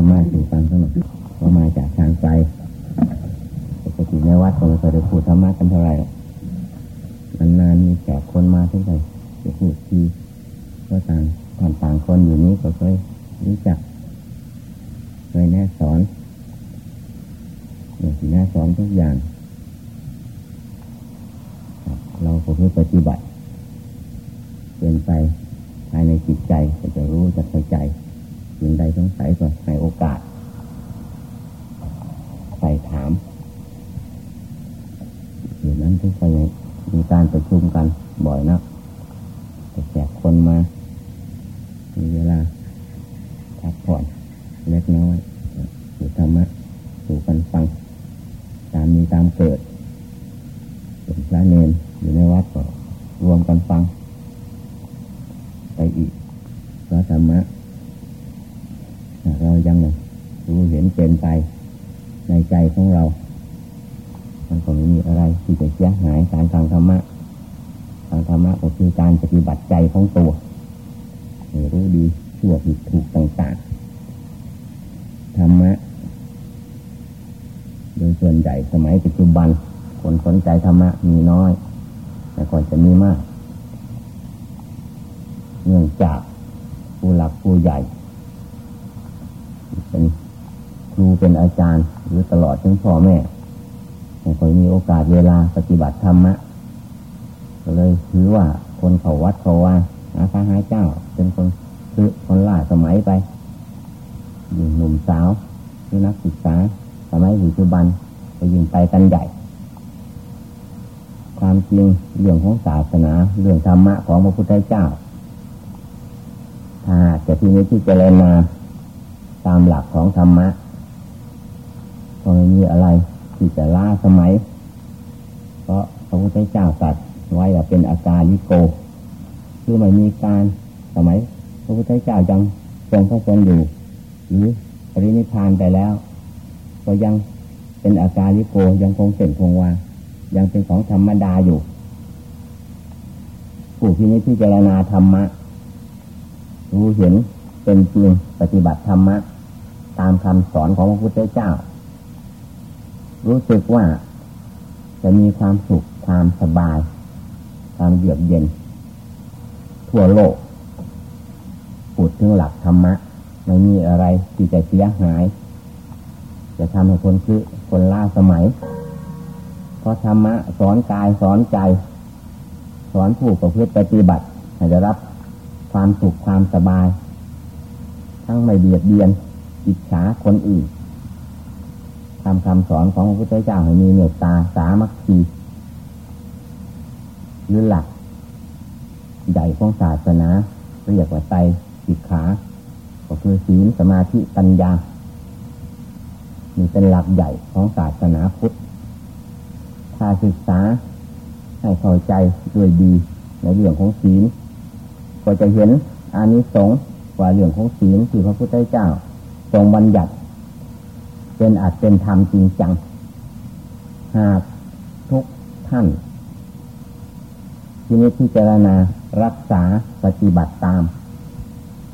รรมะสู่ฟังสนุกก็มาจากทางไกลปกติในวัดก็ไม่เคยได้พูดธรรมะกันเท่าไหร่นานๆมีแขกคนมาที่ไหนจะพูดทีก็ต่างผ่านต่างคนอยู่นี้ก็เคยรู้จักเคยแนะสอนอย่างที่แนะสอนทุกอย่าง เราก็คือปฏิบัติเป็นไปภายในจิตใจก็จะรู้จะเข้าใจ สิ่งใดสงสัยก็ให้โอกาสใส่ถามอยู่นั้นทุกคนมีการประชุมกันบ่อยนะแต่แจกคนมา มีเวลาพักผ่อนเล็กน้อยสู่ธรรมะสู่กันฟัง ตามมีตามเกิดเป็นพระเนนอยู่ในวัดก็รวมกันฟัง ไปอีกพระธรรมะ เรายังรู้เห็นเป็นไปในใจของเรา มันก็ไม่มีอะไรที่จะเสียหายการทางธรรมะทางธรรมะก็คือการปฏิบัติใจของตัวรู้ดีชั่วผิดถูกต่างๆธรรมะโดยส่วนใหญ่สมัยปัจจุบันคนสนใจธรรมะมีน้อย แต่ก่อนจะมีมาก เนื่องจากผู้หลักผู้ใหญ่ เป็นครูเป็นอาจารย์หรือตลอดถึงพ่อแม่ไม่ค่อยมีโอกาสเวลาปฏิบัติธรรมะก็เลยถือว่าคนเขาวัดเขาว่าหาพระหาเจ้า เป็นคนคือคนล่าสมัยไปยิ่งหนุ่มสาวหรือนักศึกษาสมัยปัจจุบันก็ยิ่งไปกันใหญ่ ความจริงเรื่องของศาสนาเรื่องธรรมะของพระพุทธเจ้าถ้าจะที่นี้ที่เจริญมา ตามหลักของธรรมะก็ไม่มีอะไรที่จะล่าสมัย เพราะพระพุทธเจ้าตรัสไว้ว่าเป็นอาการลิโก คือไม่มีการสมัย พระพุทธเจ้ายังทรงพระชนอยู่หรือปรินิพานไปแล้ว ก็ยังเป็นอาการลิโกยังคงเส้นคงวายังเป็นของธรรมดาอยู่ผู้ที่นี้ที่เจรณาธรรมะรู้เห็นเป็นจริงปฏิบัติธรรมะ ตามคำสอนของพระพุทธเจ้า รู้สึกว่าจะมีความสุขความสบาย ความเยือกเย็น ทั่วโลกพูดถึงหลักธรรมะ ไม่มีอะไรที่จะเสียหาย จะทำให้คนคือคนล่าสมัย เพราะธรรมะสอนกายสอนใจ สอนผู้ประพฤติปฏิบัติให้ได้รับความสุขความสบาย ทั้งไม่เบียดเบียน อิจฉาคนอื่นทำคำสอนของพระพุทธเจ้าให้มีเมตตาสามัคคีหรือหลัก ใหญ่ของศาสนาเรียกว่าไตสิกขา ก็คือศีลสมาธิปัญญานี่เป็นหลักใหญ่ของศาสนาพุทธ ถ้าศึกษาให้เข้าใจด้วยดีในเรื่องของศีล ก็จะเห็นอานิสงส์ว่าเรื่องของศีลที่พระพุทธเจ้า ทรงบัญญัติ เป็นอาจเป็นธรรมจริงจัง หากทุกท่านที่นี้พิจารณารักษาปฏิบัติตาม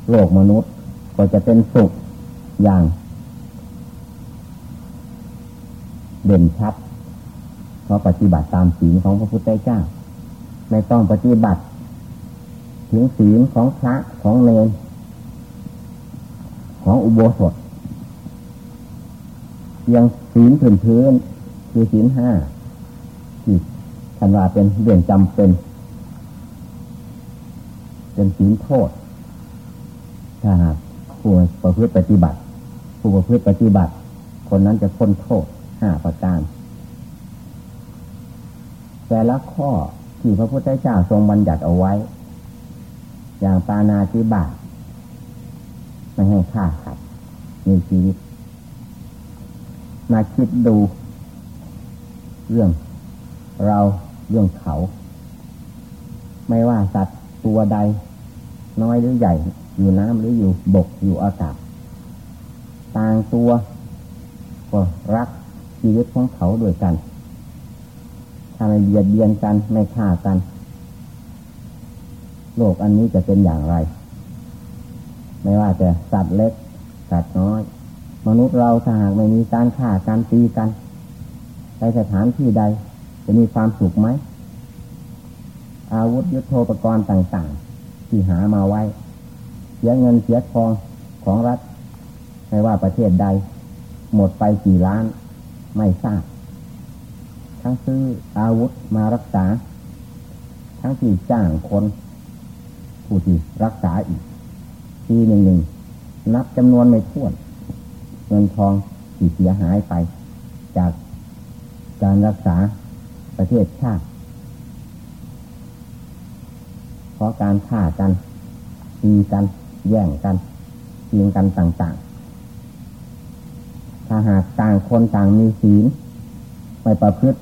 โลกมนุษย์ก็จะเป็นสุขอย่าง เด่นชัดเพราะปฏิบัติตามศีลของพระพุทธเจ้า ไม่ต้องปฏิบัติ ถึงศีลของพระของเนร ของอุโบสถยังศีลพื้นพื้นคือศีลห้าที่ทันว่าเป็นเรื่องจำเป็น เป็นศีลโทษ ถ้าหากผู้ประพฤติปฏิบัติ ผู้ประพฤติปฏิบัติ คนนั้นจะพ้นโทษห้าประการ แต่ละข้อที่พระพุทธเจ้าทรงบัญญัติเอาไว้ อย่างปานาติบาต ไม่ให้ฆ่าสัตว์มีชีวิต มาคิดดู เรื่อง เราเรื่องเขา ไม่ว่าสัตว์ตัวใด น้อยหรือใหญ่ อยู่น้ำหรืออยู่บกอยู่อากาศต่างตัวก็รักชีวิตของเขาด้วยกันถ้าไม่เบียดเบียนกันไม่ฆ่ากัน โลกอันนี้จะเป็นอย่างไร ไม่ว่าจะสัตว์เล็ก สัตว์น้อย มนุษย์เราถ้าหากไม่มีการฆ่าการตีกันในสถานที่ใด จะมีความสุขไหม อาวุธยุโทโธปกรณ์ต่างๆ ที่หามาไว้ เสียเงินเสียทองของรัฐ ไม่ว่าประเทศใด หมดไปกี่ล้าน ไม่ทราบ ทั้งซื้ออาวุธมารักษา ทั้งที่จ้างคน ผู้ที่รักษาอีก ทีหนึ่งหนึ่งนับจำนวนไม่ถ้วน เงินทองที่เสียหายไป จากการรักษาประเทศชาติ เพราะการฆ่ากันตีกัน แย่งกันยิงกันต่างๆ ถ้าหากต่างคนต่างมีศีลไม่ประพฤติ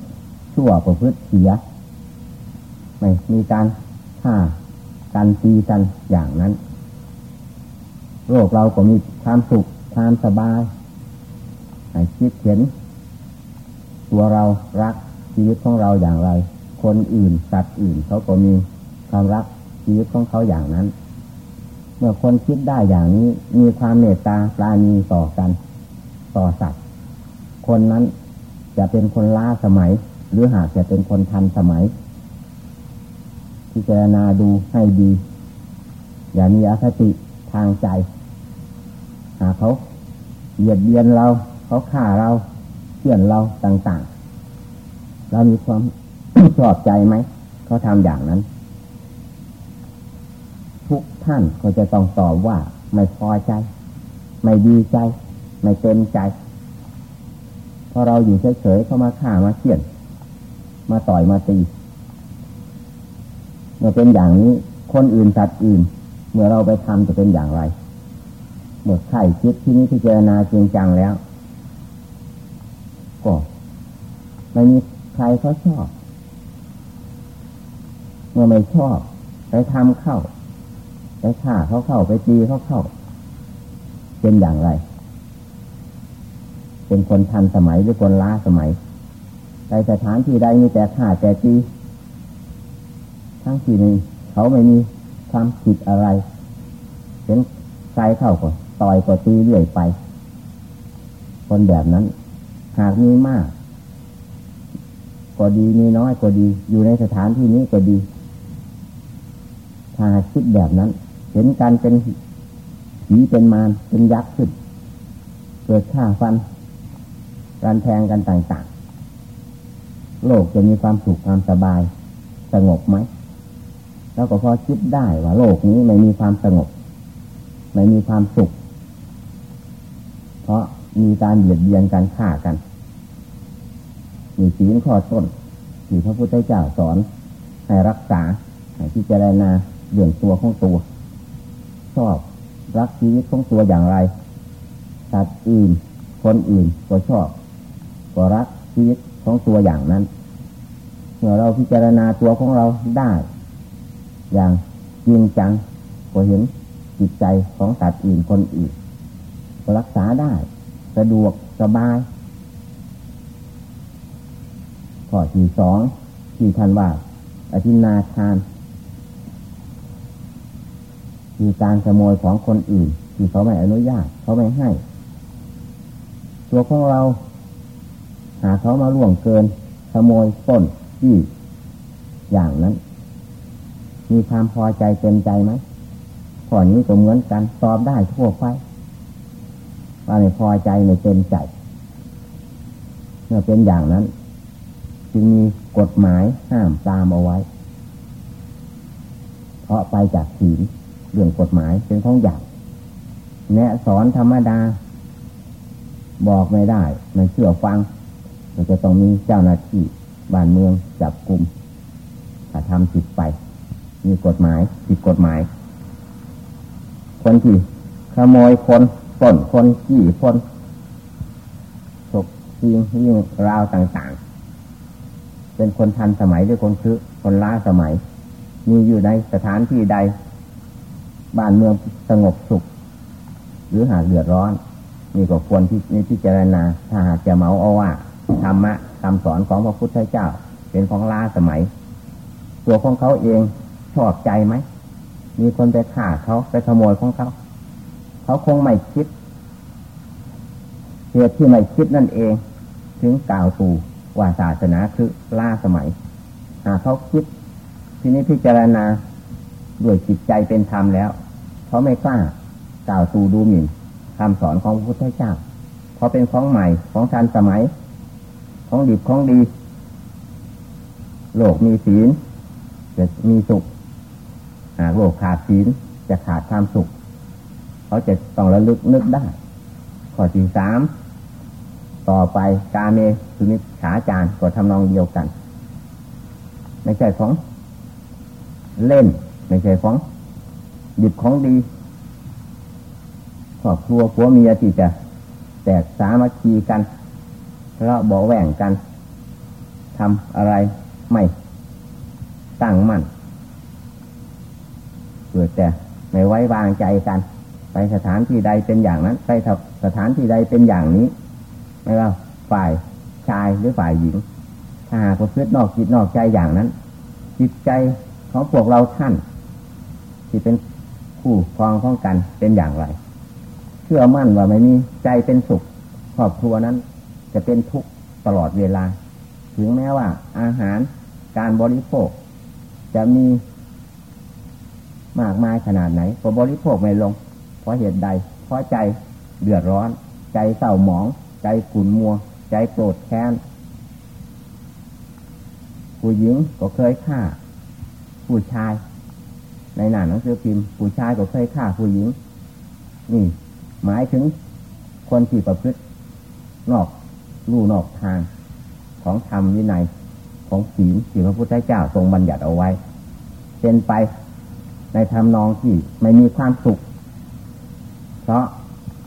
ชั่วประพฤติเสีย ไม่มีการฆ่ากันตีกันอย่างนั้น โลกเราก็มีความสุขความสบายคิดเห็น ตัวเรารักชีวิตของเราอย่างไร คนอื่นสัตว์อื่นเขาก็มีความรักชีวิตของเขาอย่างนั้น เมื่อคนคิดได้อย่างนี้ มีความเมตตาปราณีต่อกัน ต่อสัตว์ คนนั้นจะเป็นคนล้าสมัย หรือหากจะเป็นคนทันสมัยพิจารณาดูให้ดี อย่ามีอคติทางใจ หาเขาเหยียดเยียนเรา เขาฆ่าเราเชื่อนเราต่างๆ เรามีความชอบใจไหม เขาทำอย่างนั้น ทุกท่านก็จะต้องตอบว่าไม่พอใจ ไม่ดีใจ ไม่เต็มใจพอเราอยู่เฉยๆเขามาฆ่ามาเขี่ยน มาต่อยมาตีเมื่อเป็นอย่างนี้ คนอื่นสัตว์อื่น เมื่อเราไปทำจะเป็นอย่างไร เมื่อไข่คิดที่นี้ที่เจรนาจริงจังแล้ว ก็ไม่มีใครเขาชอบ เมื่อไม่ชอบไปทำเข้าไปฆ่าเขาเข้าไปตีเขาเข้า เป็นอย่างไร เป็นคนทันสมัยหรือคนล้าสมัยในสถานที่ใดมีแต่ฆ่าแต่ตีทั้งที่นี้เขาไม่มีความผิดอะไรเห็นใครเข้าก็ ต่อยก็ตีเรื่อยไป คนแบบนั้น หากมีมาก ก็ดีมีน้อยก็ดี อยู่ในสถานที่นี้ก็ดี ถ้าคิดแบบนั้น เห็นการเป็นผีเป็นมารเป็นยักษ์ขึ้นเกิดฆ่าฟัน การแทงกันต่างๆ โลกจะมีความสุขความสบาย สงบไหม แล้วก็พอคิดได้ว่าโลกนี้ไม่มีความสงบ ไม่มีความสุข เพราะมีการเบียดเบียนกันฆ่ากันมีศีลข้อต้นที่พระพุทธเจ้าสอน ให้รักษาให้พิจารณาเรื่องตัวของตัว ชอบรักชีวิตของตัวอย่างไรสัตว์อื่น คนอื่นก็ชอบก็รักชีวิตของตัวอย่างนั้นเมื่อเราพิจารณาตัวของเราได้ อย่างจริงจังก็เห็นจิตใจของสัตว์อื่นคนอื่น รักษาได้ สะดวกสบาย ข้อที่สองที่ท่านว่า อธินาทานคือการขโมยของคนอื่นที่เขาไม่อนุญาตเขาไม่ให้ ตัวของเรา หาเขามาล่วงเกิน ขโมยต้นที่อย่างนั้น มีความพอใจเต็มใจไหมข้อนี้ก็เหมือนกันตอบได้ทั่วไป ว่าไม่พอใจไม่เต็มใจ เมื่อเป็นอย่างนั้น จึงมีกฎหมายห้ามตามเอาไว้ เพราะไปจากศีลเรื่องกฎหมายเป็นของใหญ่แนะสอนธรรมดา บอกไม่ได้ไม่เชื่อฟังเราจะต้องมีเจ้าหน้าที่บ้านเมืองจับกลุ่มถ้าทำผิดไป มีกฎหมายผิดกฎหมาย คนที่ขโมยคน ป่นคนขี่คนฉกชิงยิ่งราวต่างๆ เป็นคนทันสมัยหรือคนคือคนล้าสมัย มีอยู่ในสถานที่ใด บ้านเมืองสงบสุข หรือหากเดือดร้อนมีก็ควรที่นี่พิจารณา ถ้าหากจะเมาเอาว่าธรรมะคำสอนของพระพุทธเจ้า เป็นของล้าสมัย ตัวของเขาเองชอบใจไหมมีคนไปฆ่าเขาไปขโมยของเขา เขาคงไม่คิดเหตุที่ไม่คิดนั่นเอง ถึงกล่าวตู่ว่าศาสนาคือล่าสมัยหากเขาคิด ทีนี้พิจารณาด้วยจิตใจเป็นธรรมแล้วเขาไม่กล้ากล่าวตู่ดูหมิ่นคำสอนของพระพุทธเจ้าเพราะเป็นของใหม่ของทันสมัย ของดีของดี โลกมีศีลจะมีสุขหากโลกขาดศีลจะขาดความสุข เขาจะต้องระลึกนึกได้ ข้อที่สามต่อไปกาเมสุนิขาจารก็ทำนองเดียวกันไม่ใช่ของเล่นไม่ใช่ของดิบของดีครอบครัวผัวเมียที่จะแตกสามัคคีกันแล้วบอกแหว่งกันทำอะไรไม่ตั้งมั่นเกิดแต่ไม่ไว้วางใจกัน ไปสถานที่ใดเป็นอย่างนั้น ไปสถานที่ใดเป็นอย่างนี้ ไม่ว่าฝ่ายชายหรือฝ่ายหญิง ถ้าหากเพื่อนอกจิตนอกใจอย่างนั้น จิตใจของพวกเราท่าน ที่เป็นคู่ครองของกันเป็นอย่างไร เชื่อมั่นว่าไม่มีใจเป็นสุขครอบครัวนั้น จะเป็นทุกข์ตลอดเวลา ถึงแม้ว่าอาหารการบริโภค จะมีมากมายขนาดไหนก็บริโภคไม่ลง เพราะเหตุใด เพราะใจเดือดร้อน ใจเศร้าหมอง ใจขุ่นมัว ใจโกรธแค้น ผู้หญิงก็เคยฆ่า ผู้ชาย ในหน้าหนังสือพิมพ์ผู้ชายก็เคยฆ่าผู้หญิง นี่ หมายถึงคนที่ประพฤตินอกลู่นอกทางของธรรมวินัยของศีลที่พระพุทธเจ้าทรงบัญญัติเอาไว้ เป็นไปในทำนองที่ไม่มีความสุข เพราะ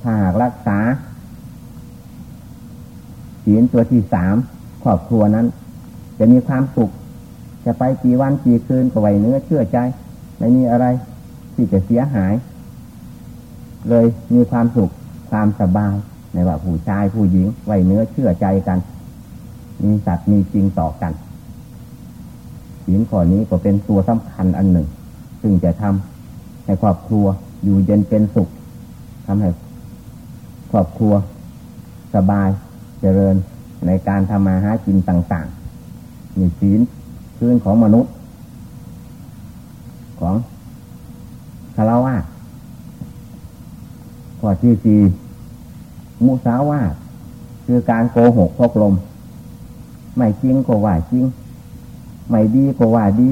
ถ้าหากรักษาศีลตัวที่สามครอบครัวนั้น จะมีความสุข จะไปกี่วันกี่คืนก็ไหวเนื้อเชื่อใจ ไม่มีอะไรที่จะเสียหาย เลยมีความสุขความสบายในว่าผู้ชายผู้หญิงไหวเนื้อเชื่อใจกัน มีสัตว์มีจริงต่อกันศีลข้อนี้ก็เป็นตัวสำคัญอันหนึ่ง ซึ่งจะทำให้ครอบครัวอยู่เย็นเป็นสุข ทำให้ครอบครัวสบายเจริญในการทำมาหากินต่างๆ มีศีลพื้นของมนุษย์ ของคารวะข้อที่สี่มุสาวาคือการโกหกพกลม ไม่จริงก็ว่าจริง ไม่ดีก็ว่าดี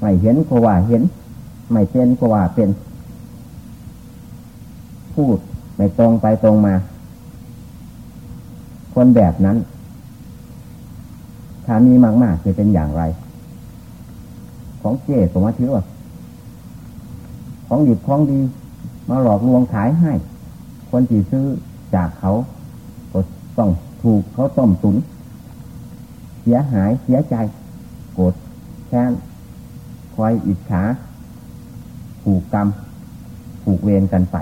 ไม่เห็นก็ว่าเห็น ไม่เป็นก็ว่าเป็น พูดไม่ตรงไปตรงมา คนแบบนั้น ถ้ามีมากๆจะเป็นอย่างไร ของเจ๊สมมติว่า ของหยิบของดี มาหลอกลวงขายให้ คนที่ซื้อจากเขาก็ต้องถูกเขาต้มตุน เสียหายเสียใจโกรธแค้นคอยอิจฉาผูกกรรมผูกเวรกันไป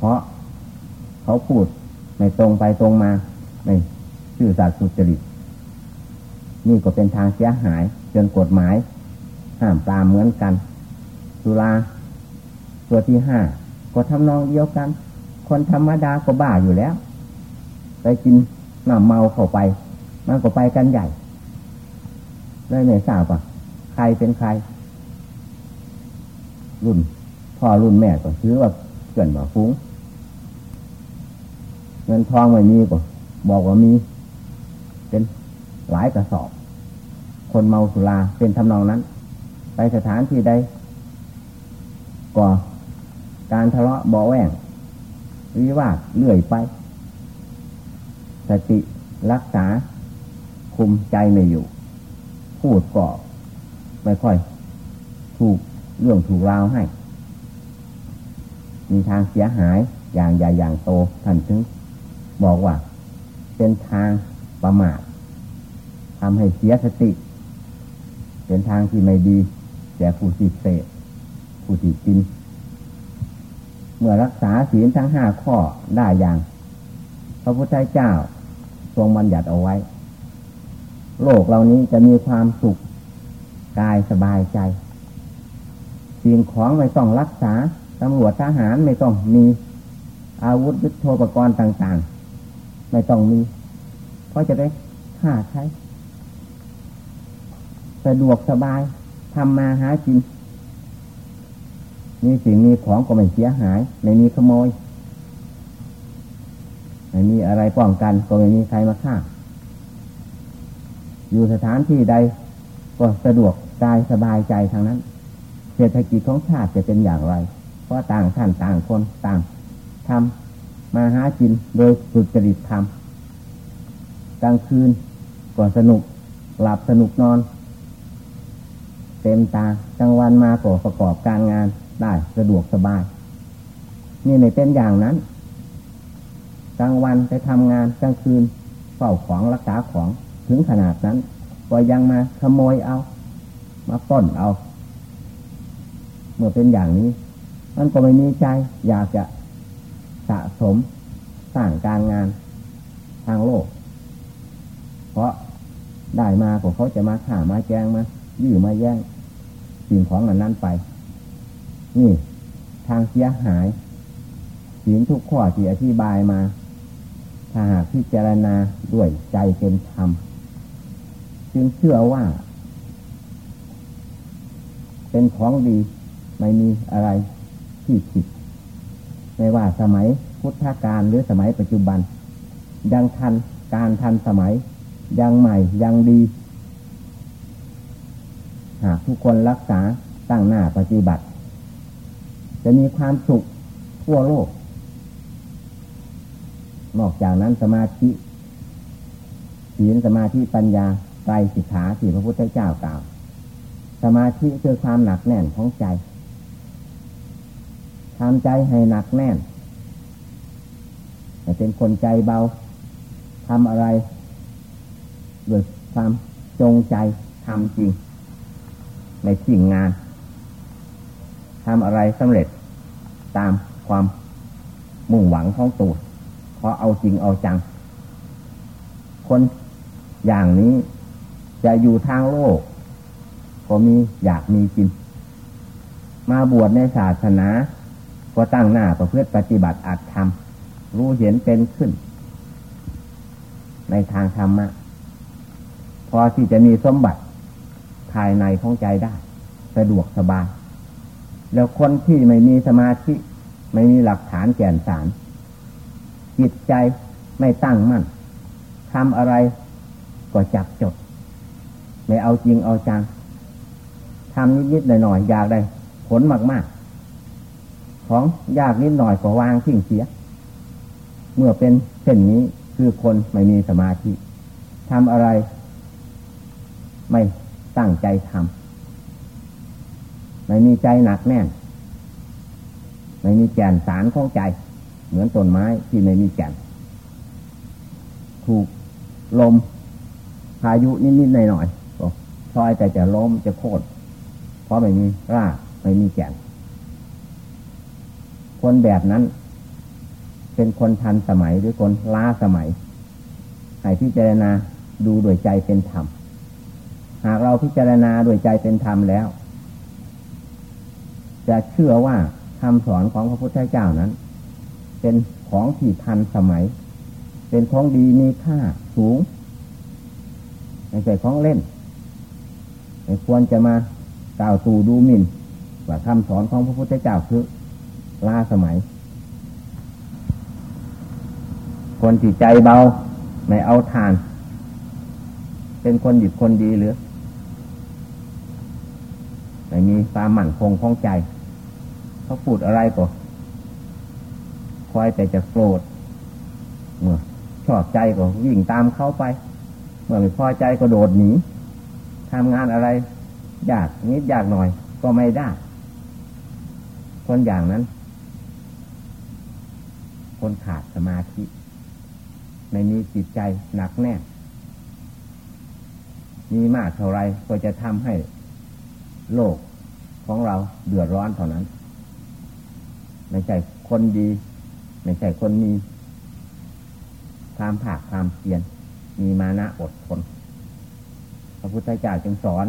เพราะเขาพูดไม่ตรงไปตรงมาไม่ชื่อสัตว์สุจริตนี่ก็เป็นทางเสียหาย จนกฎหมาย ห้ามตามเหมือนกันสุราตัวที่ห้าก็ทำนองเดียวกัน คนธรรมดาก็บ้าอยู่แล้วไปกินน้ำเมาเข้าไปมันก็ไปกันใหญ่เลยไม่ทราบอะใครเป็นใคร รุ่นพ่อรุ่นแม่ก็ซื้อว่าเกินมาฟุ้ง เงินทองไม่มีก็บอกว่ามี เป็นหลายกระสอบ คนเมาสุราเป็นทำนองนั้น ไปสถานที่ใดก็การทะเลาะเบาแหวงวิวาทเลื่อยไป สติรักษา คุมใจไม่อยู่ พูดก็ไม่ค่อย ถูกเรื่องถูกราวให้ มีทางเสียหายอย่างใหญ่อย่างโตท่านถึง บอกว่า เป็นทางประมาททำให้เสียสติ เป็นทางที่ไม่ดีแก่ผู้ที่เสพผู้ที่กิน เมื่อรักษาศีลทั้งห้าข้อได้อย่าง พระพุทธเจ้าทรงบัญญัติเอาไว้ โลกเหล่านี้จะมีความสุขกายสบายใจ สิ่งของไม่ต้องรักษาตำรวจทหารไม่ต้องมีอาวุธยุทโธปกรณ์ต่างๆ ไม่ต้องมี เพราะจะได้ฆ่าใช้สะดวกสบายทำมาหากินมีสิ่งมีของก็ไม่เสียหาย ไม่มีขโมย ไม่มีอะไรป้องกันก็ไม่มีใครมาฆ่า อยู่สถานที่ใด ก็สะดวกกายสบายใจทางนั้น เศรษฐกิจของชาติจะเป็นอย่างไร เพราะต่างท่านต่างคนต่างทำ มาหากินโดยสุจริตธรรมกลางคืนก็สนุกหลับสนุกนอน เต็มตากลางวันมาก็ประกอบการงานได้สะดวกสบาย นี่ไม่เป็นอย่างนั้นกลางวันไปทำงานกลางคืนเฝ้าของรักษาของถึงขนาดนั้น ก็ยังมาขโมยเอา มาต้นเอา เมื่อเป็นอย่างนี้ มันก็ไม่มีใจ อยากจะ สะสมสร้างการงานทางโลก เพราะได้มาของเขาจะมาข่ามาแจงมายื้อมาแย่งสิ่งของนั้นไป นี่ทางเสียหายศีลทุกข้อที่อธิบายมาถ้าหากพิจารณาด้วยใจเป็นธรรมจึงเชื่อว่า เป็นของดี ไม่มีอะไรที่ผิด ไม่ว่าสมัยพุทธกาลหรือสมัยปัจจุบัน ยังทันการทันสมัย ยังใหม่ยังดีหากทุกคนรักษาตั้งหน้าปฏิบัติ จะมีความสุขทั่วโลก นอกจากนั้นสมาธิศีลสมาธิปัญญาไตรสิกขาที่พระพุทธเจ้ากล่าว สมาธิคือความหนักแน่นของใจ ทำใจให้หนักแน่นให้เป็นคนใจเบาทำอะไรด้วยความจงใจทำจริง ในสิ่งงานทำอะไรสำเร็จตามความมุ่งหวังของตัวเพราะเอาจริงเอาจัง คนอย่างนี้จะอยู่ทางโลก ก็มีอยากมีกิน มาบวชในศาสนา ก็ตั้งหน้าประพฤติปฏิบัติอาจทำรู้เห็นเป็นขึ้น ในทางธรรมะ พอที่จะมีสมบัติภายในของใจได้ สะดวกสบาย แล้วคนที่ไม่มีสมาธิ ไม่มีหลักฐานแก่นสาร จิตใจไม่ตั้งมั่นทำอะไรก็จับจด ไม่เอาจริงเอาจังทำนิดๆหน่อยๆอยากได้ ผลมากๆ ของยากนิดหน่อยก็วางทิ้งเสีย เมื่อเป็นเช่นนี้คือคนไม่มีสมาธิทำอะไร ไม่ตั้งใจทำไม่มีใจหนักแน่น ไม่มีแก่นสารของใจ เหมือนต้นไม้ที่ไม่มีแก่น ถูกลมพายุนิดๆหน่อยๆก็พลอยแต่จะล้มจะโค่นเพราะไม่มีรากไม่มีแก่น คนแบบนั้น เป็นคนทันสมัยหรือคนล้าสมัยให้พิจารณาดูด้วยใจเป็นธรรม หากเราพิจารณาด้วยใจเป็นธรรมแล้ว จะเชื่อว่าคำสอนของพระพุทธเจ้านั้น เป็นของที่ทันสมัย เป็นของดีมีค่าสูงไม่ใช่ของเล่นไม่ควรจะมากล่าวตู่ดูหมิ่นว่าคำสอนของพระพุทธเจ้าคือ ลาสมัย คนจิตใจเบา ไม่เอาทาน เป็นคนหยิบคนดีหรือไม่มีความหมั่นคงของใจ เขาพูดอะไรก็คอยแต่จะโกรธเมื่อชอบใจก็วิ่งตามเขาไป เมื่อไม่พอใจก็โดดหนีทำงานอะไร ยากนิดยากหน่อยก็ไม่ได้ คนอย่างนั้น คนขาดสมาธิไม่มีจิตใจหนักแน่นมีมากเท่าไรก็จะทำให้โลกของเราเดือดร้อนเท่านั้น ไม่ใช่คนดี ไม่ใช่คนมีความผากความเพียรมีมานะอดทนพระพุทธเจ้าจึงสอน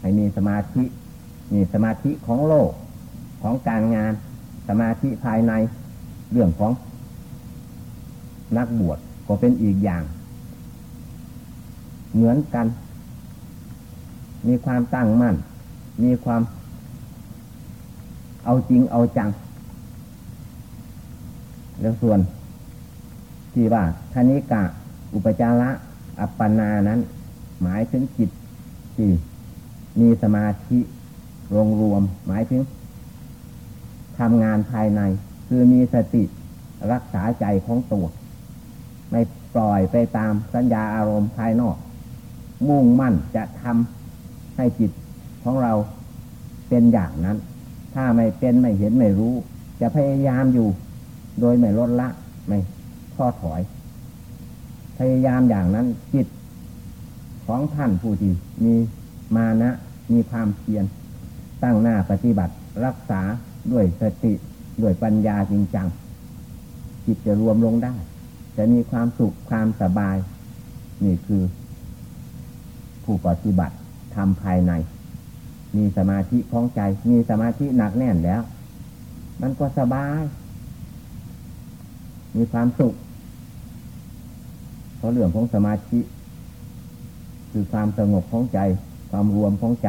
ให้มีสมาธิมีสมาธิของโลกของการงาน สมาธิภายในเรื่องของ นักบวชก็เป็นอีกอย่าง เหมือนกัน มีความตั้งมั่น มีความเอาจริงเอาจัง แล้วส่วนที่ว่าธนิกะ อุปจาระอัปปนานั้น หมายถึงจิตที่มีสมาธิรวมรวม หมายถึงทำงานภายใน คือมีสติรักษาใจของตัว ไม่ปล่อยไปตามสัญญาอารมณ์ภายนอก มุ่งมั่นจะทำให้จิตของเราเป็นอย่างนั้น ถ้าไม่เป็นไม่เห็นไม่รู้ จะพยายามอยู่ โดยไม่ลดละไม่ท้อถอย พยายามอย่างนั้นจิตของท่านผู้ที่มีมานะมีความเพียรตั้งหน้าปฏิบัติรักษาด้วยสติด้วยปัญญาจริงจังจิตจะรวมลงได้ จะมีความสุขความสบาย นี่คือ ผู้ปฏิบัติทำภายใน มีสมาธิคล่องใจ มีสมาธิหนักแน่นแล้ว มันก็สบาย มีความสุขเพราะเรื่องของสมาธิ คือความสงบของใจ ความรวมของใจ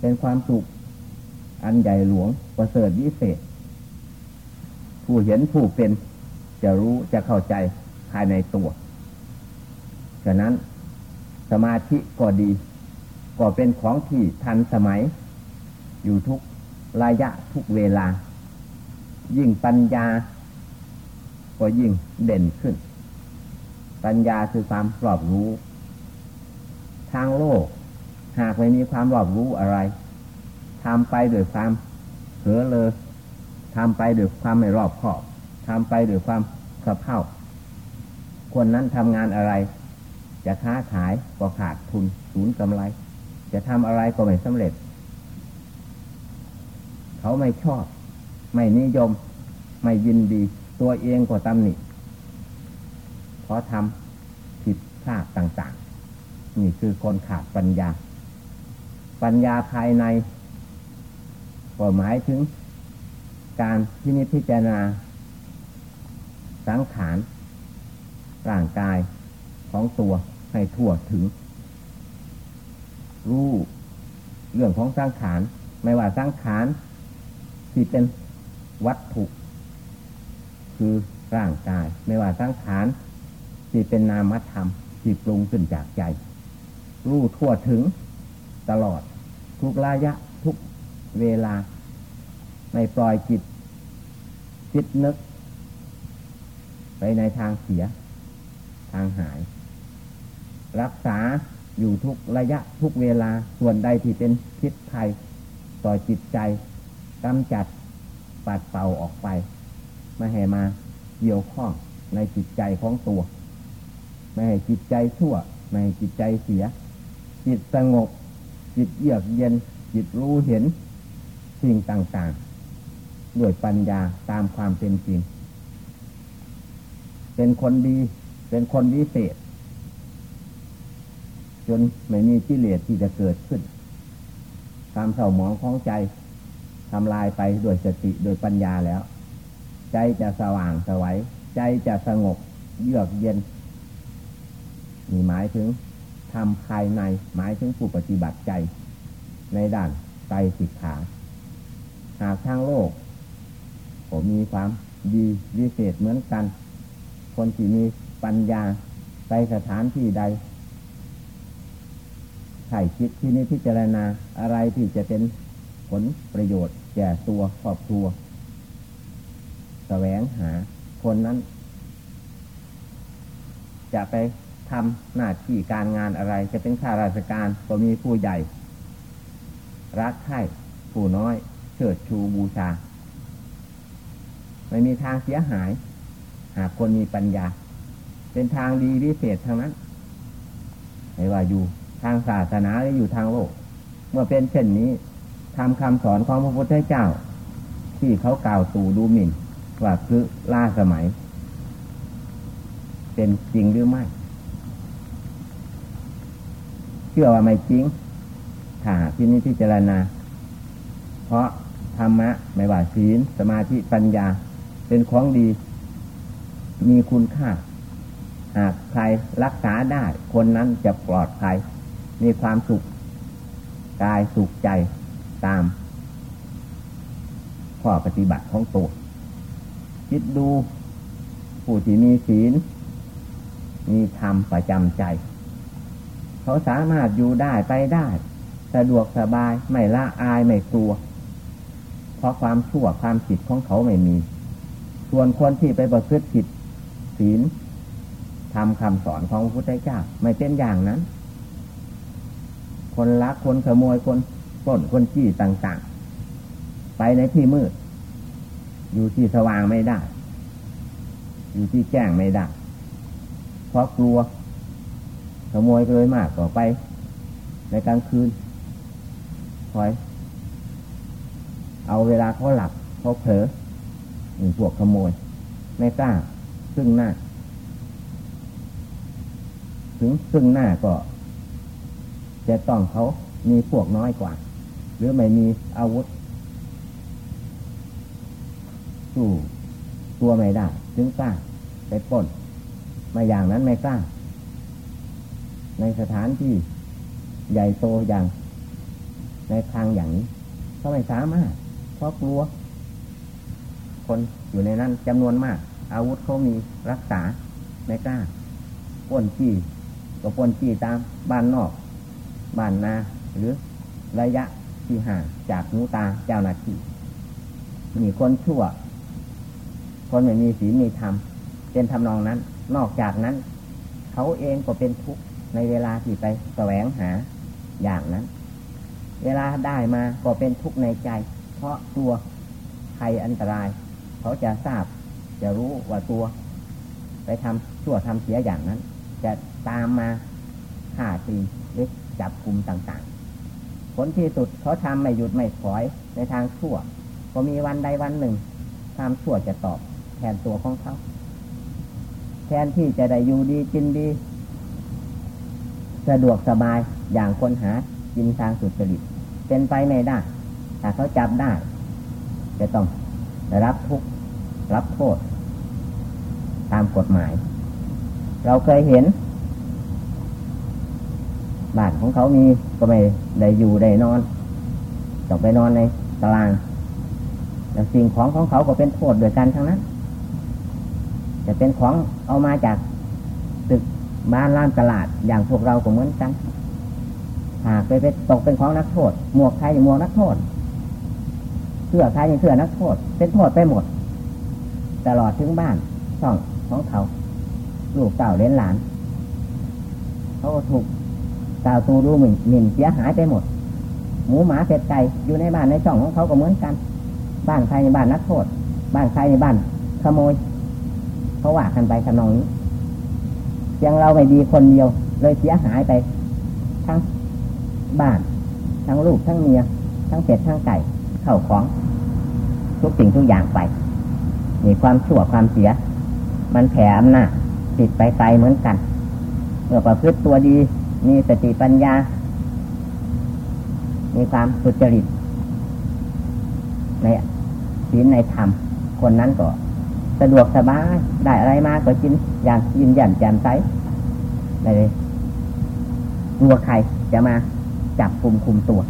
เป็นความสุข อันใหญ่หลวงประเสริฐวิเศษ ผู้เห็นผู้เป็นจะรู้จะเข้าใจ ภายในตัวฉะนั้นสมาธิก็ดี ก็เป็นของที่ทันสมัย อยู่ทุกระยะทุกเวลา ยิ่งปัญญา ก็ยิ่งเด่นขึ้น ปัญญาคือความรอบรู้ ทางโลก หากไม่มีความรอบรู้อะไรทำไปด้วยความเผลอเลยทำไปด้วยความไม่รอบคอบทำไปด้วยความขับเข้า คนนั้นทำงานอะไร จะค้าขายก็ขาดทุนสูญกำไร จะทำอะไรก็ไม่สำเร็จ เขาไม่ชอบ ไม่นิยม ไม่ยินดี ตัวเองก็ตำหนิเพราะทำผิดพลาดต่างๆ นี่คือคนขาดปัญญา ปัญญาภายในก็หมายถึงการที่นิพจารณาสังขาร ร่างกายของตัวให้ทั่วถึง รู้เรื่องของสังขาร ไม่ว่าสังขารที่เป็นวัตถุ คือร่างกาย ไม่ว่าสังขารที่เป็นนามธรรมที่ปรุงขึ้นจากใจ รู้ทั่วถึงตลอดทุกระยะทุกเวลา ไม่ปล่อยจิตจิตนึก ไปในทางเสีย ทางหาย รักษาอยู่ทุกระยะทุกเวลาส่วนใดที่เป็นพิษภัย ต่อจิตใจกำจัดปัดเป่าออกไปไม่ให้มาเกี่ยวข้องในจิตใจของตัว ไม่ให้จิตใจชั่ว ไม่ให้จิตใจเสีย จิตสงบ จิตเยือกเย็น จิตรู้เห็นสิ่งต่างๆ ด้วยปัญญาตามความเป็นจริง เป็นคนดี เป็นคนวิเศษ จนไม่มีกิเลสที่จะเกิดขึ้นความเศร้าหมองของใจทำลายไปด้วยสติโดยปัญญาแล้ว ใจจะสว่างสวัยใจจะสงบเยือกเย็นมีหมายถึงทำภายในหมายถึงผู้ปฏิบัติใจ ในด้านใจสิกขา หากทางโลกก็มีความดีวิเศษเหมือนกัน คนที่มี ปัญญาไปสถานที่ใดใช่คิดที่นี้พิจารณาอะไรที่จะเป็นผลประโยชน์แก่ตัวครอบครัวแสวงหาคนนั้น จะไปทำหน้าที่การงานอะไร จะเป็นข้าราชการก็มีผู้ใหญ่ รักใคร่ผู้น้อยเชิดชูบูชา ไม่มีทางเสียหาย หากคนมีปัญญา เป็นทางดีวิเศษทางนั้นไม่ว่าอยู่ทางศาสนาหรืออยู่ทางโลก เมื่อเป็นเช่นนี้ทำคำสอนของพระพุทธเจ้า ที่เขากล่าวตู่ดูหมิ่น ว่าคือล่าสมัย เป็นจริงหรือไม่ เชื่อว่าไม่จริงถ้าที่นี้พิจารณา เพราะธรรมะไม่ว่าศีลสมาธิปัญญา เป็นของดี มีคุณค่า ใครรักษาได้ คนนั้นจะปลอดภัยมีความสุขกายสุขใจตาม ข้อปฏิบัติของตัวคิดดูผู้ที่มีศีล มีธรรมประจำใจ เขาสามารถอยู่ได้ไปได้ สะดวกสบายไม่ละอายไม่กลัว เพราะความชั่วความผิดของเขาไม่มี ส่วนคนที่ไปประพฤติผิดศีล ทำคำสอนของพระพุทธเจ้า ไม่เป็นอย่างนั้น คนลักคนขโมยคนปล้นคนจี้ต่าง ๆ ไปในที่มืด อยู่ที่สว่างไม่ได้ อยู่ที่แจ้งไม่ได้ เพราะกลัว ขโมยเลยมากก็ไป ในกลางคืนคอย เอาเวลาเขาหลับเขาเผลอพวกขโมย ไม่กล้าซึ่งหน้า ถึงซึ่งหน้าก็จะต้องเขามีพวกน้อยกว่า หรือไม่มีอาวุธสู้ตัวไม่ได้ถึงกล้าไปปล้นมาอย่างนั้นไม่กล้า ในสถานที่ใหญ่โตอย่างในทางอย่างนี้เขาไม่สามารถเพราะกลัว คนอยู่ในนั้นจำนวนมาก อาวุธเขามีรักษาไม่กล้าป้นขี้ ก็ปนจี้ตามบ้านนอก บ้านนา หรือระยะที่ห่างจากหูตาเจ้าหน้าที่มีคนชั่ว คนไม่มีศีลมีธรรมเป็นทำนองนั้น นอกจากนั้น เขาเองก็เป็นทุกข์ในเวลาที่ไปแสวงหาอย่างนั้น เวลาได้มาก็เป็นทุกข์ในใจ เพราะตัวภัยอันตราย เขาจะทราบ จะรู้ว่าตัว ไปทำชั่วทำเสียอย่างนั้น จะตามมาฆ่าตีหรือจับกลุ่มต่างๆ ผลที่สุดเขาทำไม่หยุดไม่ถอยในทางชั่ว ก็มีวันใดวันหนึ่งความชั่วจะตอบแทนตัวของเขา แทนที่จะได้อยู่ดีกินดี สะดวกสบายอย่างคนหากินทางสุดจริตเป็นไปไม่ได้ถ้าเขาจับได้ จะต้องรับทุกรับโทษ ตามกฎหมาย เราเคยเห็นบ้านของเขามีก็ไม่ได้อยู่ได้นอนต้องไปนอนในตารางแต่สิ่งของของเขาก็เป็นโทษโดยกันทั้งนั้นจะเป็นของเอามาจากตึกบ้านร้านตลาดอย่างพวกเราก็เหมือนกันหากไปไปตกเป็นของนักโทษ หมวกใครอย่างหมวกนักโทษเสื้อใครอย่างเสื้อนักโทษ เป็นโทษไปหมด ตลอดถึงบ้านช่องของเขา ลูกเต่าเล้นหลาน เขาถูกกาตูดูหมิ่นหมิ่นเสียหายไปหมด หมูหมาเศษไก่อยู่ในบ้านในช่องของเขาก็เหมือนกัน บ้านใครในบ้านนักโทษ บ้านใครในบ้านขโมยเขาว่ากันไปขนองนี้เพียงเราไม่ดีคนเดียว เลยเสียหายไป ทั้งบ้าน ทั้งลูกทั้งเมีย ทั้งเป็ดทั้งไก่เข้าของ ทุกสิ่งทุกอย่างไปมีความชั่วความเสีย มันแผ่อำนาจ ติดไปไกลเหมือนกันเมื่อประพฤติตัวดี มีสติปัญญา มีความสุจริตในศีลในธรรม คนนั้นก็ สะดวกสบาย ได้อะไรมาก็กิน อย่างยินยันแจ่มใสเลยกลัวใครจะมาจับกลุ่มคุมตัว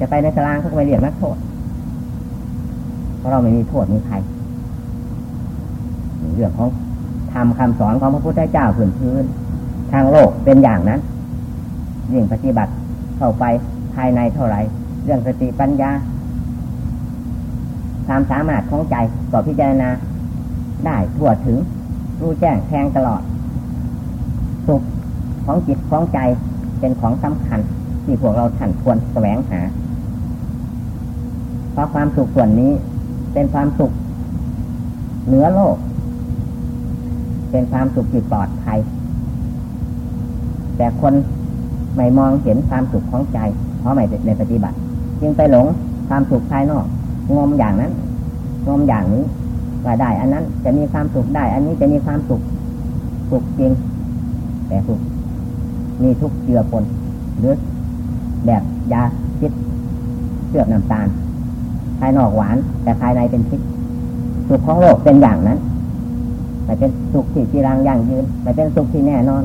จะไปในตารางเขาก็ไม่เรียกนักโทษ เพราะเราไม่มีโทษมีใครเรื่องของ ทำคำสอนของพระพุทธเจ้าพื้นพื้นทางโลกเป็นอย่างนั้น ยิ่งปฏิบัติเข้าไปภายในเท่าไรเรื่องสติปัญญาความสามารถของใจก็พิจารณาได้ทั่วถึง รู้แจ้งแทงตลอด สุขของจิตของใจเป็นของสำคัญ ที่พวกเราท่านควรแสวงหา เพราะความสุขส่วนนี้เป็นความสุขเหนือโลก เป็นความสุขที่ปลอดภัย แต่คนไม่มองเห็นความสุขของใจ เพราะไม่ในปฏิบัติ จึงไปหลงความสุขภายนอก งมอย่างนั้น งมอย่างนี้ว่าได้ อันนั้นจะมีความสุขได้ อันนี้จะมีความสุขสุขจริง แต่สุขมีทุกเจือปนหรือแบบยาพิษเชือกน้ำตาลภายนอกหวาน แต่ภายในเป็นพิษสุขของโลกเป็นอย่างนั้น ไม่เป็นสุขที่จีรังยั่งยืนไม่เป็นสุขที่แน่นอน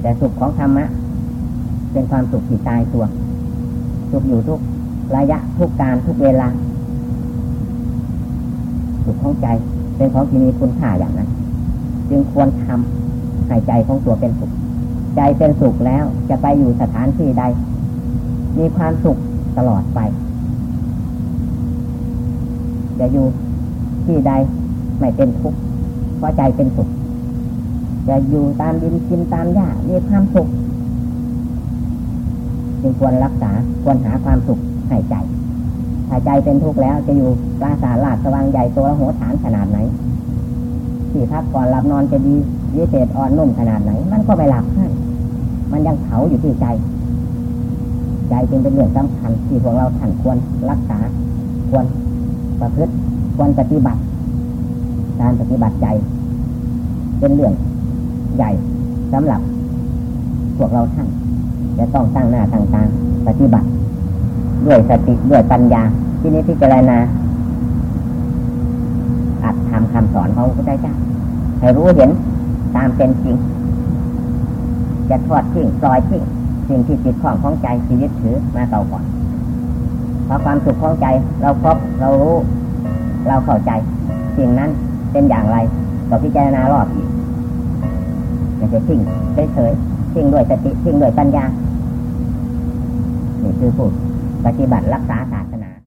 แต่สุขของธรรมะ เป็นความสุขที่ตายตัว สุขอยู่ทุกระยะทุกการทุกเวลา สุขของใจเป็นของที่มีคุณค่าอย่างนั้น จึงควรทำให้ใจของตัวเป็นสุข ใจเป็นสุขแล้วจะไปอยู่สถานที่ใด มีความสุขตลอดไป จะอยู่ที่ใดไม่เป็นทุกข์ พราะใจเป็นสุขจะอยู่ตามดินกินตามหญ้ามีความสุขจึงควรรักษาควรหาความสุขให้ใจถ้าใจเป็นทุกข์แล้วจะอยู่ปราสาทลาดสว่างใหญ่ตัวโหฐานขนาดไหนที่พักก่อนหลับนอนจะดีวิเศษอ่อนนุ่มขนาดไหน มันก็ไม่หลับให้มันยังเผาอยู่ที่ใจ ใจจึงเป็นเรื่องสำคัญที่พวกเราท่านควรรักษา ควรประพฤติควรปฏิบัติ การปฏิบัติใจ เป็นเรื่องใหญ่สำหรับพวกเราท่านจะต้องตั้งหน้าตั้งตาปฏิบัติ ด้วยสติด้วยปัญญา ที่นี้พิจารณาอัดทำคำสอนของพระพุทธเจ้าให้รู้เห็นตามเป็นจริง จะทอดทิ้งปล่อยทิ้งสิ่งที่ติดข้องของใจชีวิตถือมาเก่าก่อนเพราะความสุขของใจเราพบเรารู้ เราเข้าใจ สิ่งนั้นเป็นอย่างไรก็พิจารณารอบอีก ไม่ใช่ทิ้งเฉยๆทิ้งด้วยสติทิ้งด้วยปัญญา นี่คือผู้ปฏิบัติรักษา